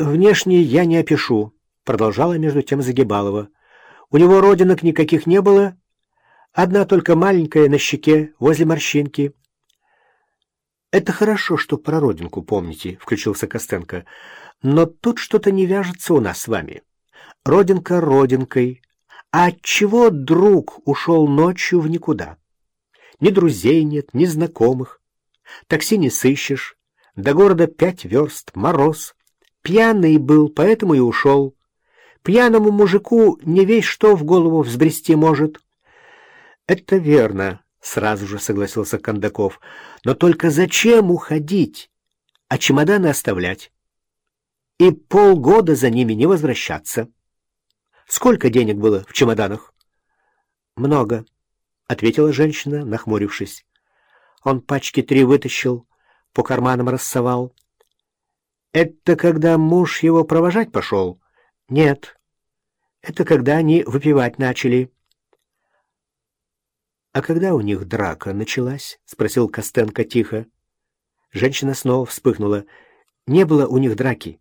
«Внешне я не опишу», — продолжала между тем Загибалова. «У него родинок никаких не было, одна только маленькая на щеке, возле морщинки». «Это хорошо, что про родинку помните», — включился Костенко. «Но тут что-то не вяжется у нас с вами. Родинка родинкой. А отчего друг ушел ночью в никуда? Ни друзей нет, ни знакомых. Такси не сыщешь. До города пять верст, мороз. Пьяный был, поэтому и ушел. Пьяному мужику не весь что в голову взбрести может». «Это верно», — сразу же согласился Кондаков. «Но только зачем уходить, а чемоданы оставлять? И полгода за ними не возвращаться. Сколько денег было в чемоданах?» «Много», — ответила женщина, нахмурившись. Он пачки три вытащил, по карманам рассовал. «Это когда муж его провожать пошел?» «Нет, это когда они выпивать начали». «А когда у них драка началась?» — спросил Костенко тихо. Женщина снова вспыхнула. «Не было у них драки.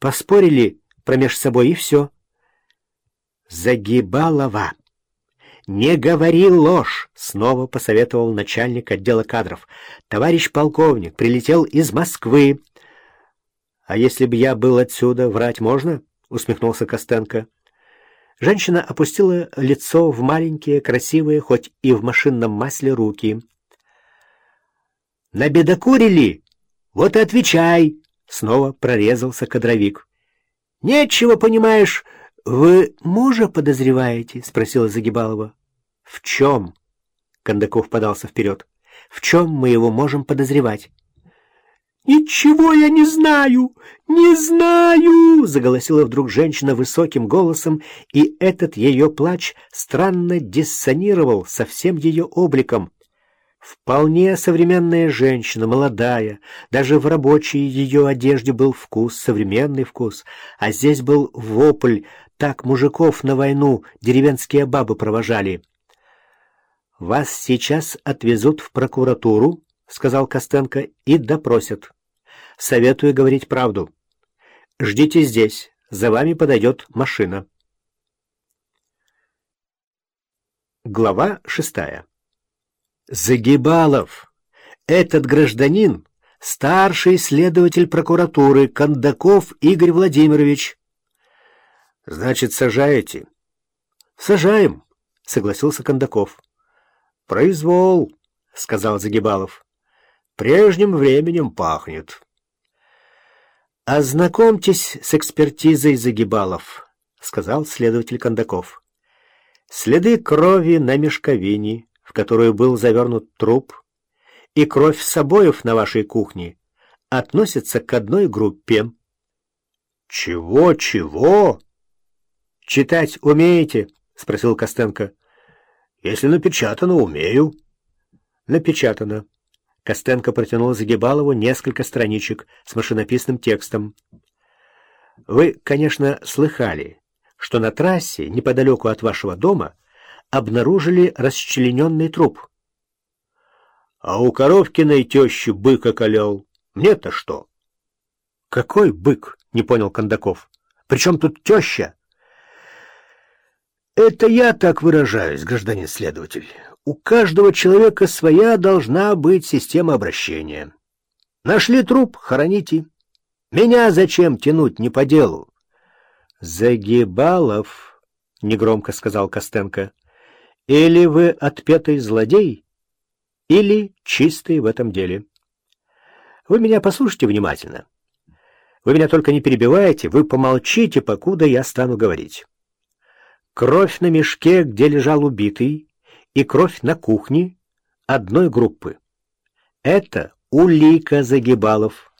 Поспорили промеж собой, и все». «Загибалова!» «Не говори ложь!» — снова посоветовал начальник отдела кадров. «Товарищ полковник прилетел из Москвы». «А если бы я был отсюда, врать можно?» — усмехнулся Костенко. Женщина опустила лицо в маленькие, красивые, хоть и в машинном масле, руки. «Набедокурили? Вот и отвечай!» — снова прорезался кадровик. «Нечего, понимаешь, вы мужа подозреваете?» — спросила Загибалова. «В чем?» — Кондаков подался вперед. «В чем мы его можем подозревать?» «Ничего я не знаю! Не знаю!» — заголосила вдруг женщина высоким голосом, и этот ее плач странно диссонировал со всем ее обликом. Вполне современная женщина, молодая, даже в рабочей ее одежде был вкус, современный вкус, а здесь был вопль, так мужиков на войну деревенские бабы провожали. «Вас сейчас отвезут в прокуратуру», — сказал Костенко, — «и допросят». Советую говорить правду. Ждите здесь, за вами подойдет машина. Глава шестая. Загибалов. Этот гражданин — старший следователь прокуратуры Кондаков Игорь Владимирович. Значит, сажаете? Сажаем, согласился Кондаков. Произвол, сказал Загибалов. Прежним временем пахнет. «Ознакомьтесь с экспертизой Загибалов», — сказал следователь Кондаков. «Следы крови на мешковине, в которую был завернут труп, и кровь с обоев на вашей кухне относятся к одной группе». «Чего-чего?» «Читать умеете?» — спросил Костенко. «Если напечатано, умею». «Напечатано. Костенко протянул Загибалову несколько страничек с машинописным текстом. «Вы, конечно, слыхали, что на трассе, неподалеку от вашего дома, обнаружили расчлененный труп». «А у Коровкиной тещи бык околел. Мне-то что?» «Какой бык?» — не понял Кондаков. «При чем тут теща?» «Это я так выражаюсь, гражданин следователь. У каждого человека своя должна быть система обращения. Нашли труп — хороните. Меня зачем тянуть не по делу? Загибалов, — негромко сказал Костенко, — или вы отпетый злодей, или чистый в этом деле. Вы меня послушайте внимательно. Вы меня только не перебиваете, вы помолчите, покуда я стану говорить. Кровь на мешке, где лежал убитый, и кровь на кухне одной группы. Это улика Загибалов.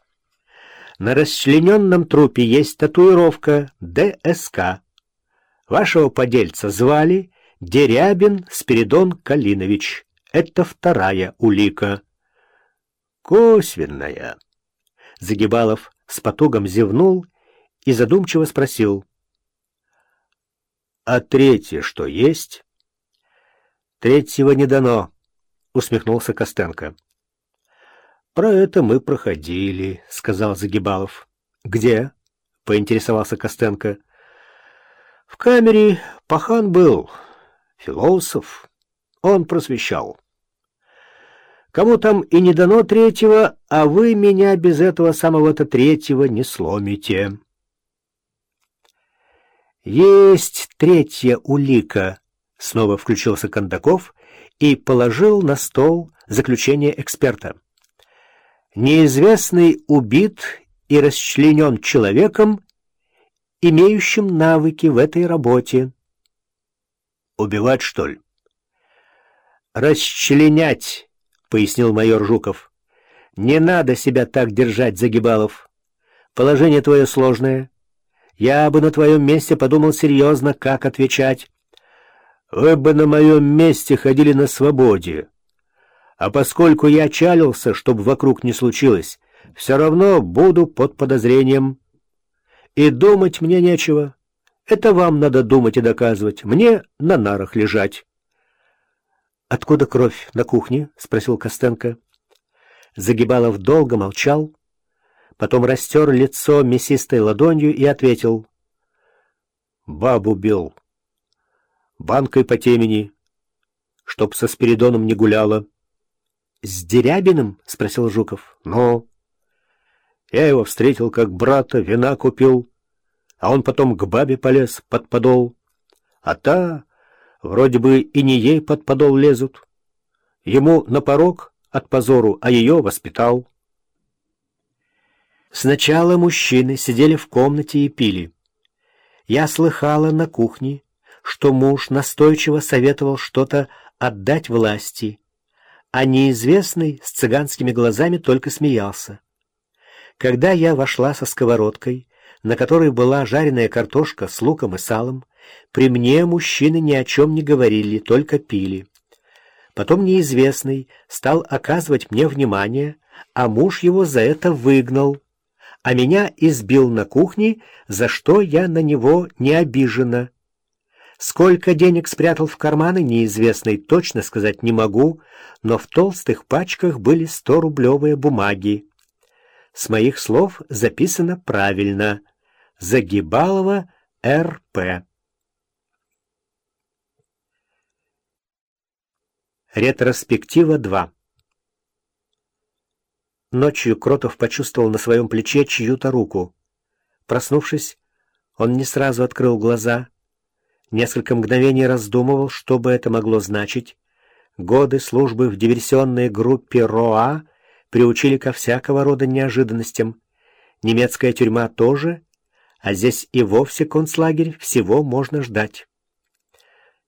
На расчлененном трупе есть татуировка ДСК. Вашего подельца звали Дерябин Спиридон Калинович. Это вторая улика. Косвенная. Загибалов с потугом зевнул и задумчиво спросил. А третье что есть? Третьего не дано, усмехнулся Костенко. Про это мы проходили, сказал Загибалов. Где? поинтересовался Костенко. В камере пахан был, философ. Он просвещал. Кому там и не дано третьего, а вы меня без этого самого-то третьего не сломите. Есть третья улика, снова включился Кондаков и положил на стол заключение эксперта. Неизвестный убит и расчленен человеком, имеющим навыки в этой работе. Убивать, что ли? Расчленять, пояснил майор Жуков. Не надо себя так держать, Загибалов. Положение твое сложное. Я бы на твоем месте подумал серьезно, как отвечать. Вы бы на моем месте ходили на свободе. А поскольку я чалился, чтобы вокруг не случилось, все равно буду под подозрением. И думать мне нечего. Это вам надо думать и доказывать. Мне на нарах лежать. — Откуда кровь на кухне? — спросил Костенко. Загибалов долго молчал, потом растер лицо мясистой ладонью и ответил. — Бабу бил. Банкой по темени, чтоб со Спиридоном не гуляла. — С Дерябиным? — спросил Жуков. — Ну... Я его встретил как брата, вина купил, а он потом к бабе полез под подол. А та, вроде бы и не ей под подол лезут. Ему на порог от позору, а ее воспитал. Сначала мужчины сидели в комнате и пили. Я слыхала на кухне, что муж настойчиво советовал что-то отдать власти, а неизвестный с цыганскими глазами только смеялся. Когда я вошла со сковородкой, на которой была жареная картошка с луком и салом, при мне мужчины ни о чем не говорили, только пили. Потом неизвестный стал оказывать мне внимание, а муж его за это выгнал, а меня избил на кухне, за что я на него не обижена. Сколько денег спрятал в карманы, неизвестный, точно сказать не могу, но в толстых пачках были сто-рублевые бумаги. С моих слов записано правильно. Загибалова Р.П. Ретроспектива 2 Ночью Кротов почувствовал на своем плече чью-то руку. Проснувшись, он не сразу открыл глаза. Несколько мгновений раздумывал, что бы это могло значить. Годы службы в диверсионной группе РОА — приучили ко всякого рода неожиданностям. Немецкая тюрьма тоже, а здесь и вовсе концлагерь, всего можно ждать.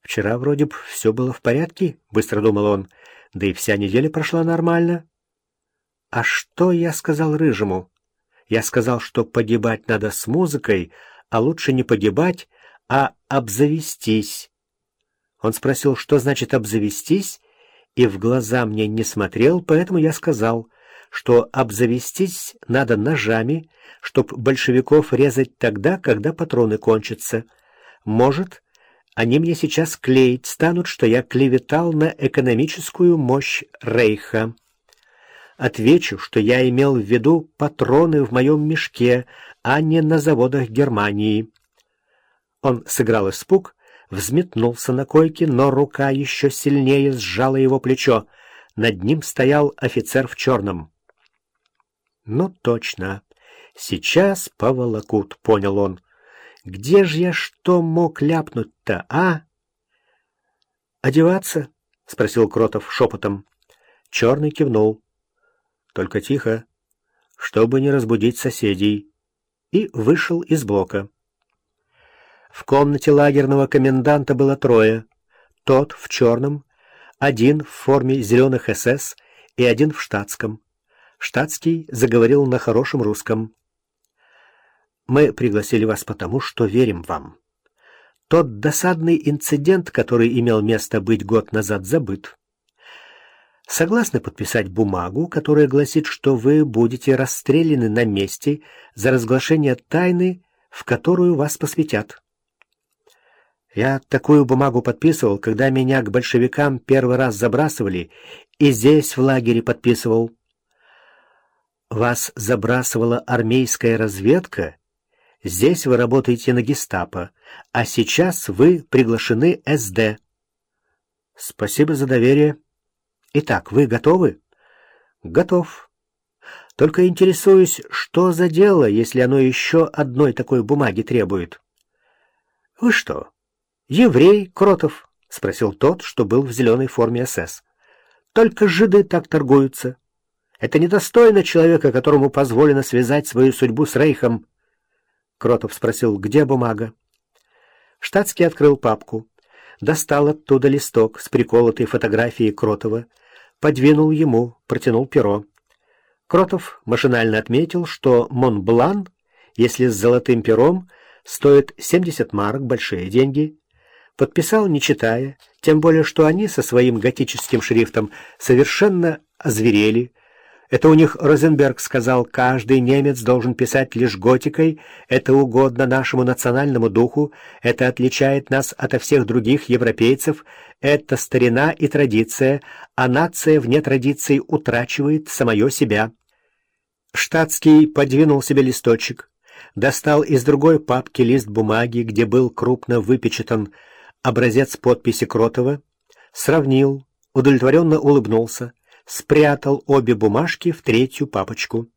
Вчера вроде бы все было в порядке, быстро думал он, да и вся неделя прошла нормально. А что я сказал Рыжему? Я сказал, что погибать надо с музыкой, а лучше не погибать, а обзавестись. Он спросил, что значит обзавестись, и в глаза мне не смотрел, поэтому я сказал, что обзавестись надо ножами, чтоб большевиков резать тогда, когда патроны кончатся. Может, они мне сейчас клеить станут, что я клеветал на экономическую мощь Рейха. Отвечу, что я имел в виду патроны в моем мешке, а не на заводах Германии. Он сыграл испуг, взметнулся на койке, но рука еще сильнее сжала его плечо. Над ним стоял офицер в черном. «Ну, точно. Сейчас поволокут», — понял он. «Где же я что мог ляпнуть-то, а?» «Одеваться?» — спросил Кротов шепотом. Черный кивнул. «Только тихо, чтобы не разбудить соседей», и вышел из блока. В комнате лагерного коменданта было трое. Тот в черном, один в форме зеленых СС и один в штатском. Штатский заговорил на хорошем русском. «Мы пригласили вас потому, что верим вам. Тот досадный инцидент, который имел место быть год назад, забыт. Согласны подписать бумагу, которая гласит, что вы будете расстреляны на месте за разглашение тайны, в которую вас посвятят?» Я такую бумагу подписывал, когда меня к большевикам первый раз забрасывали, и здесь в лагере подписывал. Вас забрасывала армейская разведка? Здесь вы работаете на гестапо, а сейчас вы приглашены СД. Спасибо за доверие. Итак, вы готовы? Готов. Только интересуюсь, что за дело, если оно еще одной такой бумаги требует? Вы что, еврей, Кротов? — спросил тот, что был в зеленой форме СС. Только жиды так торгуются. Это недостойно человека, которому позволено связать свою судьбу с Рейхом. Кротов спросил, где бумага. Штатский открыл папку, достал оттуда листок с приколотой фотографией Кротова, подвинул ему, протянул перо. Кротов машинально отметил, что Монблан, если с золотым пером, стоит 70 марок, большие деньги. Подписал, не читая, тем более, что они со своим готическим шрифтом совершенно озверели, это у них Розенберг сказал, каждый немец должен писать лишь готикой, это угодно нашему национальному духу, это отличает нас от всех других европейцев, это старина и традиция, а нация вне традиций утрачивает самое себя. Штатский подвинул себе листочек, достал из другой папки лист бумаги, где был крупно выпечатан образец подписи Кротова, сравнил, удовлетворенно улыбнулся, спрятал обе бумажки в третью папочку.